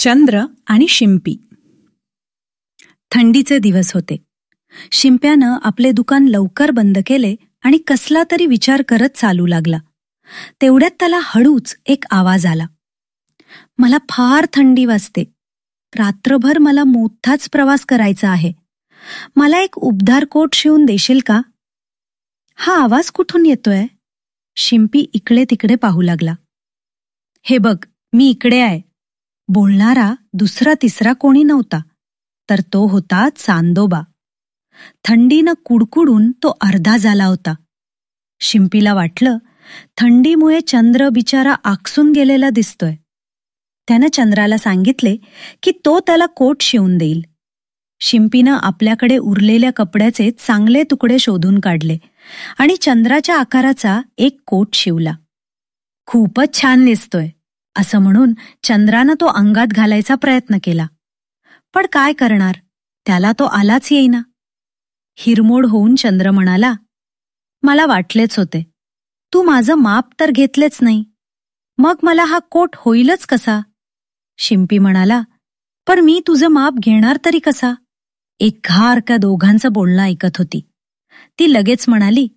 चंद्र आणि शिंपी. थंडीचे दिवस होते. शिंप्यानं आपले दुकान लवकर बंद केले आणि कसला तरी विचार करत चालू लागला. तेवढ्यात त्याला हळूच एक आवाज आला. मला फार थंडी वाजते. रात्रभर मला मोठाच प्रवास करायचा आहे. मला एक उबदार कोट शिवून देशील का? हा आवाज कुठून येतोय? शिंपी इकडे तिकडे पाहू लागला. हे बघ मी इकडे आहे. बोलणारा दुसरा तिसरा कोणी नव्हता तर तो होता चांदोबा. थंडीनं कुडकुडून तो अर्धा झाला होता. शिंपीला वाटलं थंडीमुळे चंद्र बिचारा आकसून गेलेला दिसतोय. त्यानं चंद्राला सांगितले की तो त्याला कोट शिवून देईल. शिंपीनं आपल्याकडे उरलेल्या कपड्याचे चांगले तुकडे शोधून काढले आणि चंद्राच्या आकाराचा एक कोट शिवला. खूपच छान दिसतोय. असं म्हणून चंद्रानं तो अंगात घालायचा प्रयत्न केला. पण काय करणार? त्याला तो आलाच येईना. हिरमोड होऊन चंद्र म्हणाला मला वाटलेच होते. तू माझं माप तर घेतलेच नाही. मग मला हा कोट होईलच कसा? शिंपी म्हणाला पण मी तुझं माप घेणार तरी कसा? एक घार का दोघांचं बोलणं ऐकत होती. ती लगेच म्हणाली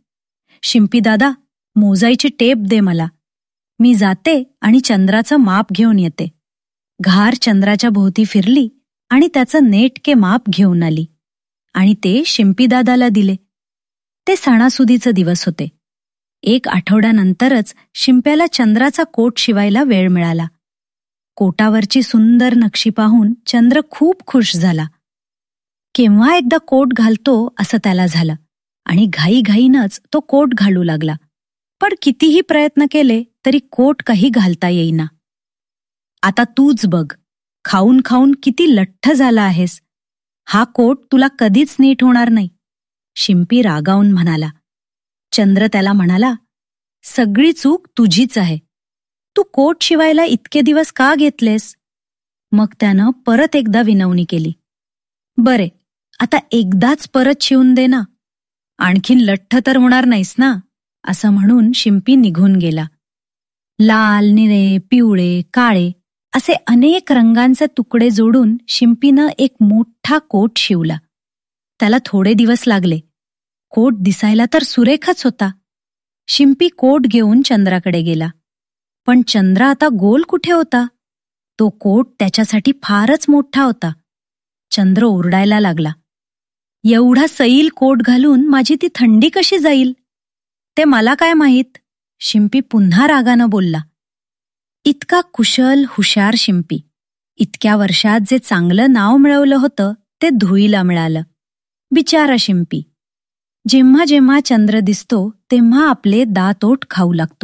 शिंपी दादा मोजायची टेप दे मला. मी जाते आणि चंद्राचं माप घेऊन येते. घार चंद्राच्या भोवती फिरली आणि त्याचं नेटके माप घेऊन आली. आणि ते शिंपीदादाला दिले. ते सणासुदीचे दिवस होते. एक आठवड्यानंतरच शिंप्याला चंद्राचा कोट शिवायला वेळ मिळाला. कोटावरची सुंदर नक्षी पाहून चंद्र खूप खुश झाला. केव्हा एकदा कोट घालतो असं त्याला झालं आणि घाईघाईनच तो कोट घालू लागला. पण कितीही प्रयत्न केले तरी कोट काही घालता येईना. आता तूच बघ खाऊन खाऊन किती लठ्ठ झाला आहेस. हा कोट तुला कधीच नीट होणार नाही. शिंपी रागावून म्हणाला. चंद्र त्याला म्हणाला सगळी चूक तुझीच आहे. तू कोट शिवायला इतके दिवस का घेतलेस? मग त्यानं परत एकदा विनवणी केली. बरे आता एकदाच परत शिवून दे ना. आणखीन लठ्ठ तर होणार नाहीस ना असं म्हणून शिंपी निघून गेला. लाल निळे पिवळे काळे असे अनेक रंगांचे तुकडे जोडून शिंपीनं एक मोठा कोट शिवला. त्याला थोडे दिवस लागले. कोट दिसायला तर सुरेखच होता. शिंपी कोट घेऊन चंद्राकडे गेला. पण चंद्र आता गोल कुठे होता? तो कोट त्याच्यासाठी फारच मोठा होता. चंद्र ओरडायला लागला. एवढा सैल कोट घालून माझी ती थंडी कशी जाईल? ते मला काय माहीत? शिंपी पुन्हा रागानं बोलला. इतका कुशल हुशार शिंपी. इतक्या वर्षात जे चांगलं नाव मिळवलं होतं ते धुईला मिळालं. बिचारा शिंपी. जेव्हा जेव्हा चंद्र दिसतो तेव्हा आपले दातोट खाऊ लागतो.